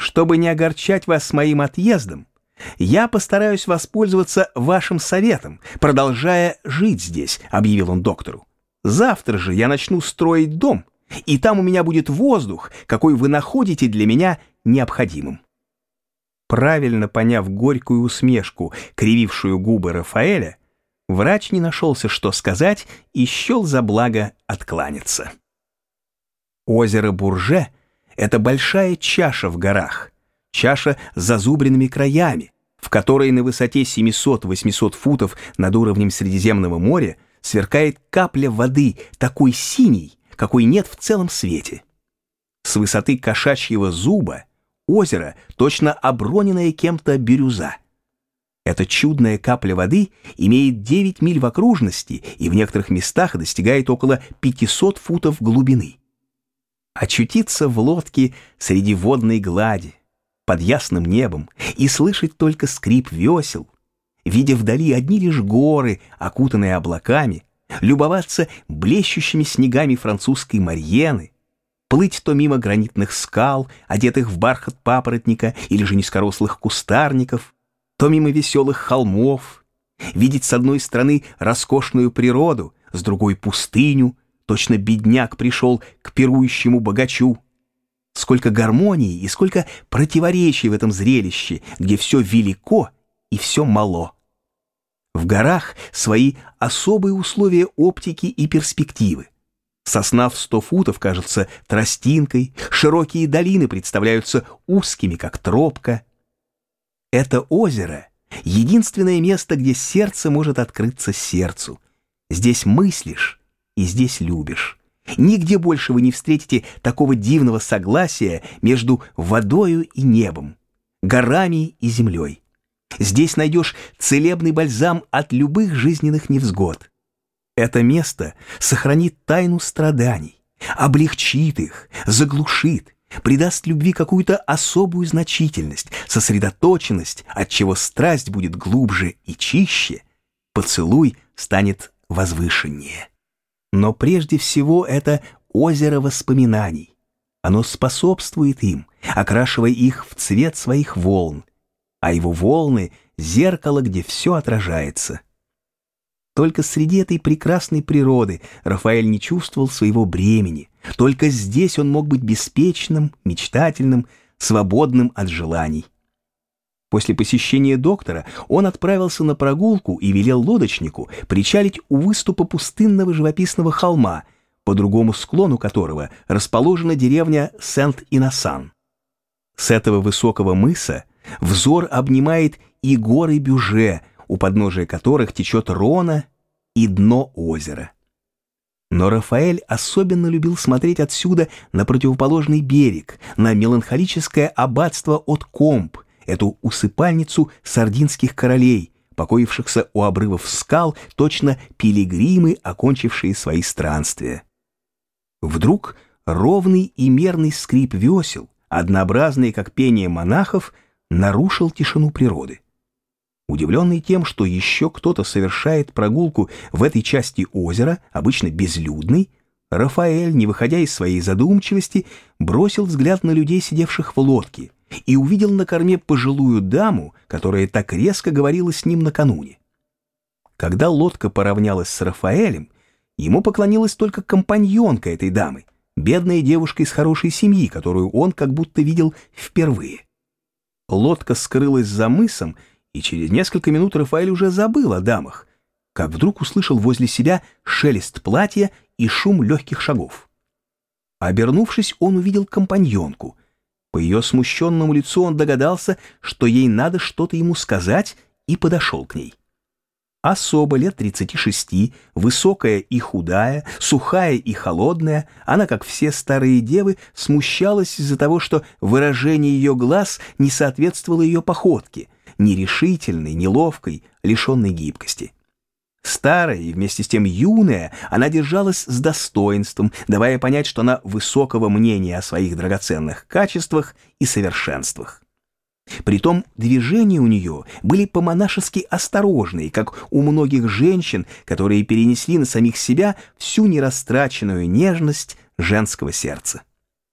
Чтобы не огорчать вас с моим отъездом, я постараюсь воспользоваться вашим советом, продолжая жить здесь», — объявил он доктору. «Завтра же я начну строить дом, и там у меня будет воздух, какой вы находите для меня необходимым». Правильно поняв горькую усмешку, кривившую губы Рафаэля, врач не нашелся, что сказать, и счел за благо откланяться. Озеро Бурже — это большая чаша в горах, чаша с зазубренными краями, в которой на высоте 700-800 футов над уровнем Средиземного моря сверкает капля воды такой синей, какой нет в целом свете. С высоты кошачьего зуба озеро точно оброненная кем-то бирюза. Эта чудная капля воды имеет 9 миль в окружности и в некоторых местах достигает около 500 футов глубины. Очутиться в лодке среди водной глади, под ясным небом и слышать только скрип весел, видя вдали одни лишь горы, окутанные облаками, любоваться блещущими снегами французской Марьены, плыть то мимо гранитных скал, одетых в бархат папоротника или же низкорослых кустарников, то мимо веселых холмов, видеть с одной стороны роскошную природу, с другой пустыню, точно бедняк пришел к пирующему богачу, Сколько гармонии и сколько противоречий в этом зрелище, где все велико и все мало. В горах свои особые условия оптики и перспективы. Сосна в сто футов кажется тростинкой, широкие долины представляются узкими, как тропка. Это озеро — единственное место, где сердце может открыться сердцу. Здесь мыслишь и здесь любишь. Нигде больше вы не встретите такого дивного согласия между водою и небом, горами и землей. Здесь найдешь целебный бальзам от любых жизненных невзгод. Это место сохранит тайну страданий, облегчит их, заглушит, придаст любви какую-то особую значительность, сосредоточенность, от чего страсть будет глубже и чище, поцелуй станет возвышеннее. Но прежде всего это озеро воспоминаний. Оно способствует им, окрашивая их в цвет своих волн, а его волны — зеркало, где все отражается. Только среди этой прекрасной природы Рафаэль не чувствовал своего бремени. Только здесь он мог быть беспечным, мечтательным, свободным от желаний. После посещения доктора он отправился на прогулку и велел лодочнику причалить у выступа пустынного живописного холма, по другому склону которого расположена деревня Сент-Иносан. С этого высокого мыса взор обнимает и горы Бюже, у подножия которых течет Рона и дно озера. Но Рафаэль особенно любил смотреть отсюда на противоположный берег, на меланхолическое аббатство от Комп – эту усыпальницу сардинских королей, покоившихся у обрывов скал, точно пилигримы, окончившие свои странствия. Вдруг ровный и мерный скрип весел, однообразный, как пение монахов, нарушил тишину природы. Удивленный тем, что еще кто-то совершает прогулку в этой части озера, обычно безлюдной, Рафаэль, не выходя из своей задумчивости, бросил взгляд на людей, сидевших в лодке, и увидел на корме пожилую даму, которая так резко говорила с ним накануне. Когда лодка поравнялась с Рафаэлем, ему поклонилась только компаньонка этой дамы, бедная девушка из хорошей семьи, которую он как будто видел впервые. Лодка скрылась за мысом, и через несколько минут Рафаэль уже забыл о дамах, как вдруг услышал возле себя шелест платья и шум легких шагов. Обернувшись, он увидел компаньонку, по ее смущенному лицу он догадался, что ей надо что-то ему сказать, и подошел к ней. Особо лет 36, высокая и худая, сухая и холодная, она, как все старые девы, смущалась из-за того, что выражение ее глаз не соответствовало ее походке, нерешительной, неловкой, лишенной гибкости. Старая и вместе с тем юная, она держалась с достоинством, давая понять, что она высокого мнения о своих драгоценных качествах и совершенствах. Притом движения у нее были по-монашески осторожные, как у многих женщин, которые перенесли на самих себя всю нерастраченную нежность женского сердца.